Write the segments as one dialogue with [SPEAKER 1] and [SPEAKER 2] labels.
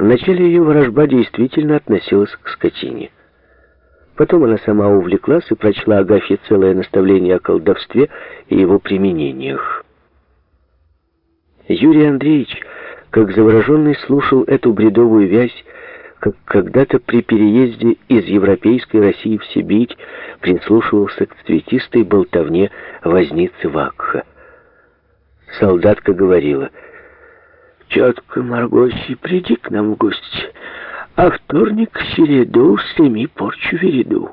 [SPEAKER 1] Вначале ее ворожба действительно относилась к скотине. Потом она сама увлеклась и прочла Агафье целое наставление о колдовстве и его применениях. Юрий Андреевич, как завороженный, слушал эту бредовую вязь, как когда-то при переезде из европейской России в Сибирь прислушивался к цветистой болтовне возницы Вакха. Солдатка говорила, «Четко, Маргоси, приди к нам в гости, а вторник в середу сними порчу вереду.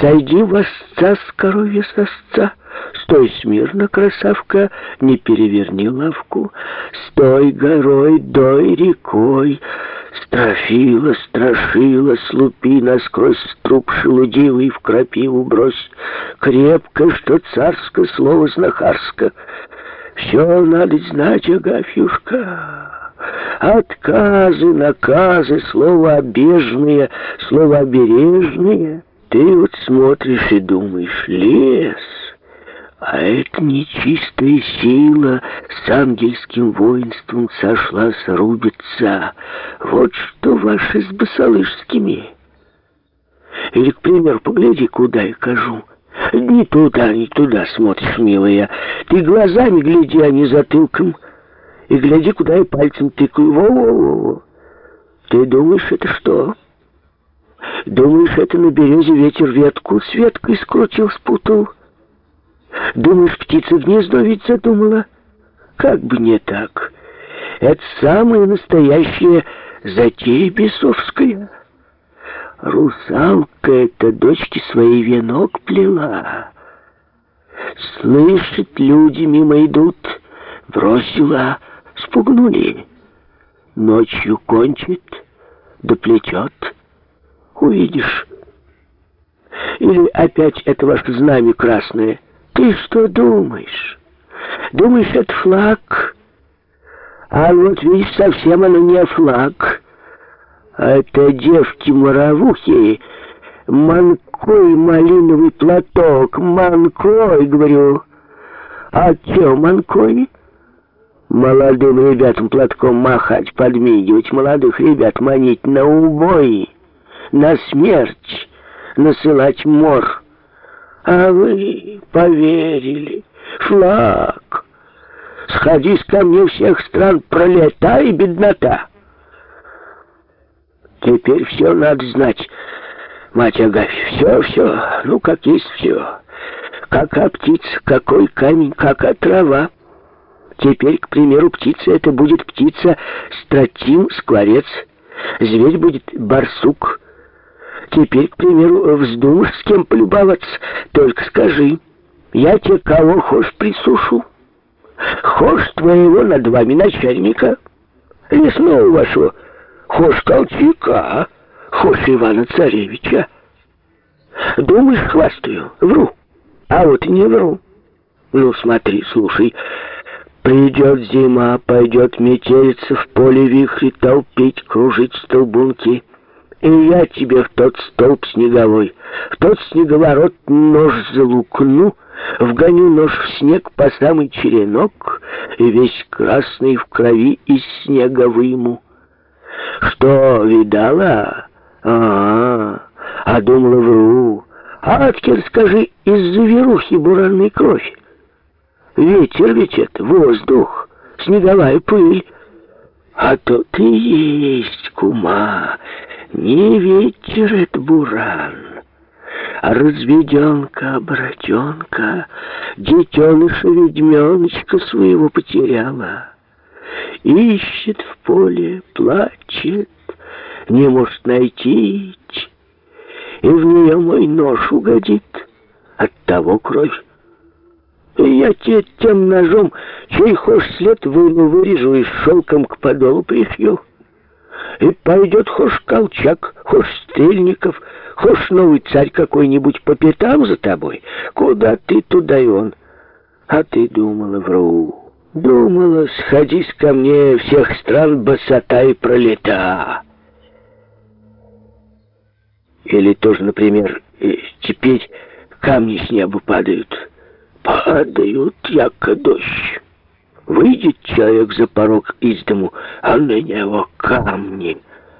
[SPEAKER 1] Сойди восца с коровья сосца, Стой смирно, красавка, не переверни лавку, Стой горой, дой рекой, Строфила, страшила, слупи насквозь труп шелудивый в крапиву брось. Крепко, что царское слово знахарско. Все надо знать, Агафьюшка. Отказы, наказы, слова обежные, слова обережные. Ты вот смотришь и думаешь, лес — а это нечистая сила с ангельским воинством сошлась рубиться. Вот что ваши с басалышскими. Или, к примеру, погляди, куда я кажу. Не туда, не туда смотришь, милая. Ты глазами гляди, а не затылком. И гляди, куда я пальцем тыкаю. Во-во-во. Ты думаешь, это что? Думаешь, это на березе ветер ветку с веткой скрутил, спутал? Думаешь, птица гнездо ведь задумала? Как бы не так. Это самая настоящая затея бесовская. Русалка эта дочке своей венок плела. Слышит, люди мимо идут, бросила, спугнули. Ночью кончит, доплетет, увидишь. Или опять это ваше знамя красное — ты что думаешь? Думаешь, это флаг? А вот видишь, совсем оно не флаг. А это девки-моровухи, манкой малиновый платок, манкой, говорю. А чё манкой? Молодым ребятам платком махать, подмигивать, молодых ребят манить на убой, на смерть, насылать мор. А вы поверили. Флаг. Сходись ко мне всех стран, пролетай, беднота. Теперь все надо знать, мать Агафья. Все, все, ну как есть все. Какая птица, какой камень, какая трава. Теперь, к примеру, птица это будет птица стратим, скворец. Зверь будет барсук, Теперь, к примеру, вздумаешь с кем полюбоваться, только скажи. Я тебе кого хочешь присушу. Хошь твоего над вами начальника, лесного вашего, хошь Колчака, хошь Ивана Царевича. Думаешь, хвастаю? Вру. А вот не вру. Ну, смотри, слушай. Придет зима, пойдет метелица в поле вихри толпить, кружить столбунки — и я тебе в тот столб снеговой, в тот снеговорот нож залукну, вгоню нож в снег по самый черенок, и весь красный в крови из снега выму. Что, видала? А, -а, -а, думала, вру. А теперь скажи, из-за верухи буранной кровь. Ветер ведь это, воздух, снеговая пыль. А то ты есть, кума, не ветер это буран, а разведенка-обратенка детеныша-ведьменочка своего потеряла. Ищет в поле, плачет, не может найти, и в нее мой нож угодит, от того кровь. И я тебе тем ножом, чей хошь след выну вырежу и шелком к подолу пришью. И пойдет хошь Колчак, хошь Стрельников, хошь новый царь какой-нибудь по пятам за тобой. Куда ты, туда и он. А ты думала, вру, думала, сходись ко мне всех стран босота и пролета. Или тоже, например, теперь камни с неба падают. Падают, яко дождь. Выйдет человек за порог из дому, а на него камни —